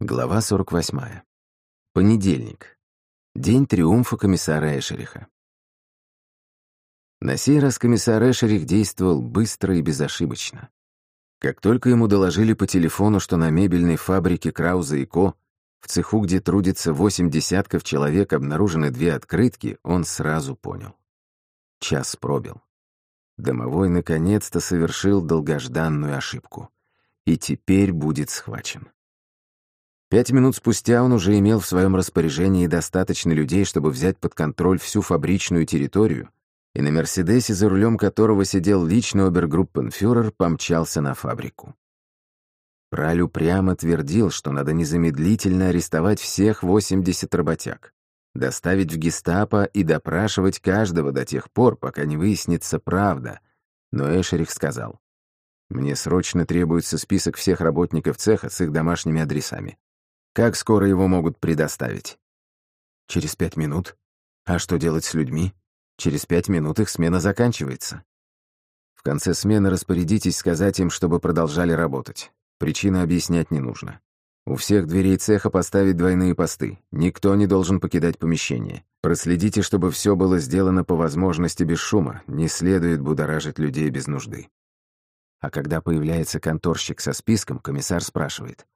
Глава 48. Понедельник. День триумфа комиссара Эшериха. На сей раз комиссар Эшерих действовал быстро и безошибочно. Как только ему доложили по телефону, что на мебельной фабрике Крауза и Ко, в цеху, где трудится восемь десятков человек, обнаружены две открытки, он сразу понял. Час пробил. Домовой наконец-то совершил долгожданную ошибку. И теперь будет схвачен. Пять минут спустя он уже имел в своем распоряжении достаточно людей, чтобы взять под контроль всю фабричную территорию, и на «Мерседесе», за рулем которого сидел лично обергруппенфюрер, помчался на фабрику. Праль прямо твердил, что надо незамедлительно арестовать всех 80 работяг, доставить в гестапо и допрашивать каждого до тех пор, пока не выяснится правда. Но Эшерих сказал, «Мне срочно требуется список всех работников цеха с их домашними адресами. Как скоро его могут предоставить? Через пять минут. А что делать с людьми? Через пять минут их смена заканчивается. В конце смены распорядитесь сказать им, чтобы продолжали работать. Причину объяснять не нужно. У всех дверей цеха поставить двойные посты. Никто не должен покидать помещение. Проследите, чтобы все было сделано по возможности без шума. Не следует будоражить людей без нужды. А когда появляется конторщик со списком, комиссар спрашивает.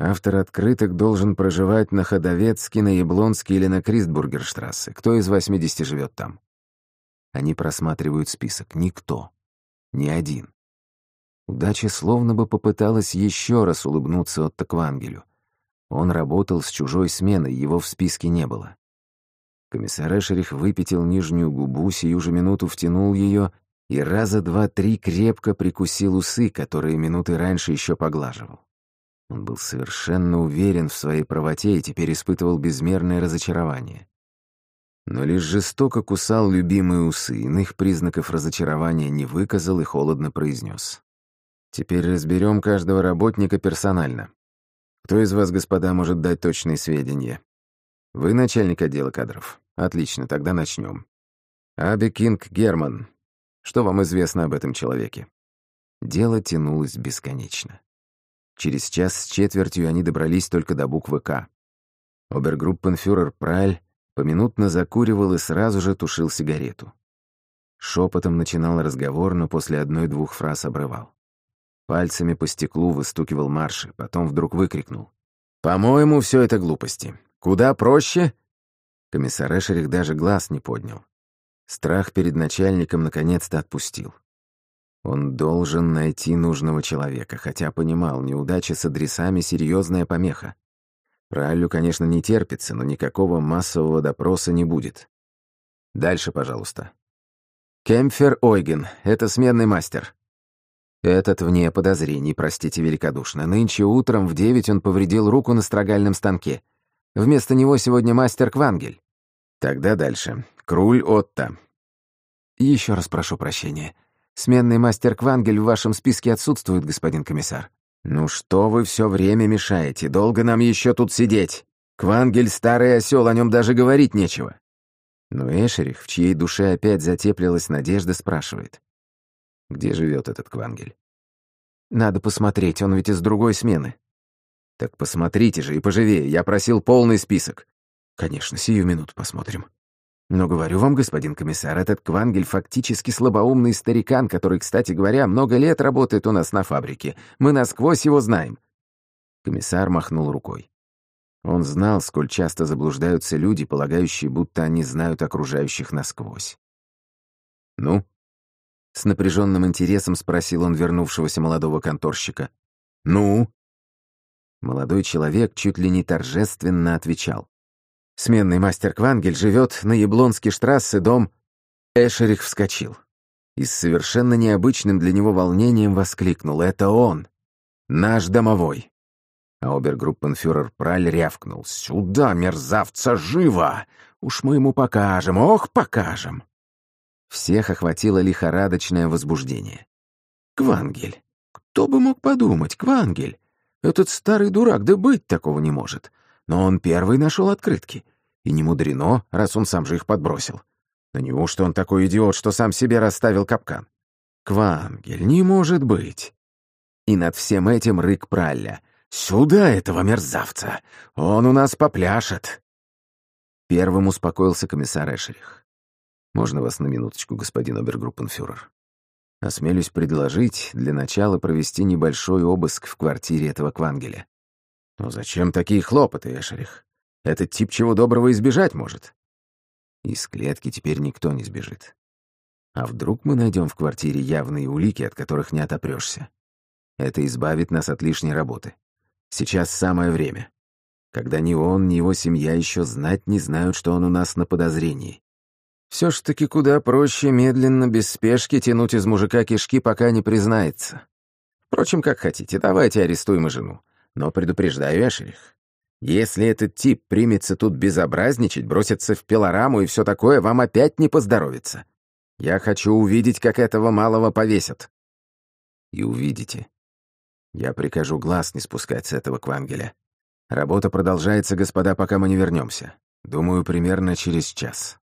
Автор открыток должен проживать на Ходовецке, на Яблонске или на Кристбургерштрассе. Кто из 80 живет там? Они просматривают список. Никто. Ни один. Удача словно бы попыталась еще раз улыбнуться Отто Квангелю. Он работал с чужой сменой, его в списке не было. Комиссар Эшерих выпятил нижнюю губу, сию же минуту втянул ее и раза два-три крепко прикусил усы, которые минуты раньше еще поглаживал. Он был совершенно уверен в своей правоте и теперь испытывал безмерное разочарование. Но лишь жестоко кусал любимые усы, иных признаков разочарования не выказал и холодно произнес. «Теперь разберем каждого работника персонально. Кто из вас, господа, может дать точные сведения? Вы начальник отдела кадров. Отлично, тогда начнем. Аби Кинг Герман. Что вам известно об этом человеке?» Дело тянулось бесконечно. Через час с четвертью они добрались только до буквы «К». Обергруппенфюрер Праль поминутно закуривал и сразу же тушил сигарету. Шепотом начинал разговор, но после одной-двух фраз обрывал. Пальцами по стеклу выстукивал марши, потом вдруг выкрикнул. «По-моему, все это глупости. Куда проще?» Комиссар Эшерих даже глаз не поднял. Страх перед начальником наконец-то отпустил. Он должен найти нужного человека, хотя понимал, неудача с адресами — серьезная помеха. Праллю, конечно, не терпится, но никакого массового допроса не будет. Дальше, пожалуйста. Кемфер Ойген, это сменный мастер. Этот вне подозрений, простите великодушно. Нынче утром в девять он повредил руку на строгальном станке. Вместо него сегодня мастер Квангель. Тогда дальше. Круль Отто. Еще раз прошу прощения. Сменный мастер Квангель в вашем списке отсутствует, господин комиссар. Ну что вы все время мешаете? Долго нам еще тут сидеть? Квангель — старый осел, о нем даже говорить нечего. Но Эшерих, в чьей душе опять затеплилась надежда, спрашивает. Где живет этот Квангель? Надо посмотреть, он ведь из другой смены. Так посмотрите же и поживее, я просил полный список. Конечно, сию минуту посмотрим. Но говорю вам, господин комиссар, этот Квангель фактически слабоумный старикан, который, кстати говоря, много лет работает у нас на фабрике. Мы насквозь его знаем». Комиссар махнул рукой. Он знал, сколь часто заблуждаются люди, полагающие, будто они знают окружающих насквозь. «Ну?» — с напряженным интересом спросил он вернувшегося молодого конторщика. «Ну?» Молодой человек чуть ли не торжественно отвечал. Сменный мастер Квангель живет на Яблонской штрассе, дом... Эшерих вскочил. И с совершенно необычным для него волнением воскликнул. «Это он! Наш домовой!» А обергруппенфюрер Праль рявкнул. «Сюда, мерзавца, живо! Уж мы ему покажем, ох, покажем!» Всех охватило лихорадочное возбуждение. «Квангель! Кто бы мог подумать, Квангель! Этот старый дурак, да быть такого не может! Но он первый нашел открытки. И не мудрено, раз он сам же их подбросил. Но неужто он такой идиот, что сам себе расставил капкан? Квангель, не может быть. И над всем этим рык Пралля. Сюда этого мерзавца! Он у нас попляшет!» Первым успокоился комиссар Эшерих. «Можно вас на минуточку, господин обергруппенфюрер? Осмелюсь предложить для начала провести небольшой обыск в квартире этого Квангеля. Но зачем такие хлопоты, Эшерих? Этот тип чего доброго избежать может. Из клетки теперь никто не сбежит. А вдруг мы найдем в квартире явные улики, от которых не отопрешься? Это избавит нас от лишней работы. Сейчас самое время. Когда ни он, ни его семья еще знать не знают, что он у нас на подозрении. Все ж таки куда проще медленно, без спешки тянуть из мужика кишки, пока не признается. Впрочем, как хотите, давайте арестуем и жену. Но предупреждаю, Эшерих, если этот тип примется тут безобразничать, бросится в пилораму и все такое, вам опять не поздоровится. Я хочу увидеть, как этого малого повесят. И увидите. Я прикажу глаз не спускать с этого Квангеля. Работа продолжается, господа, пока мы не вернемся. Думаю, примерно через час.